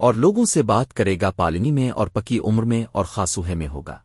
اور لوگوں سے بات کرے گا پالنی میں اور پکی عمر میں اور خاصوہے میں ہوگا۔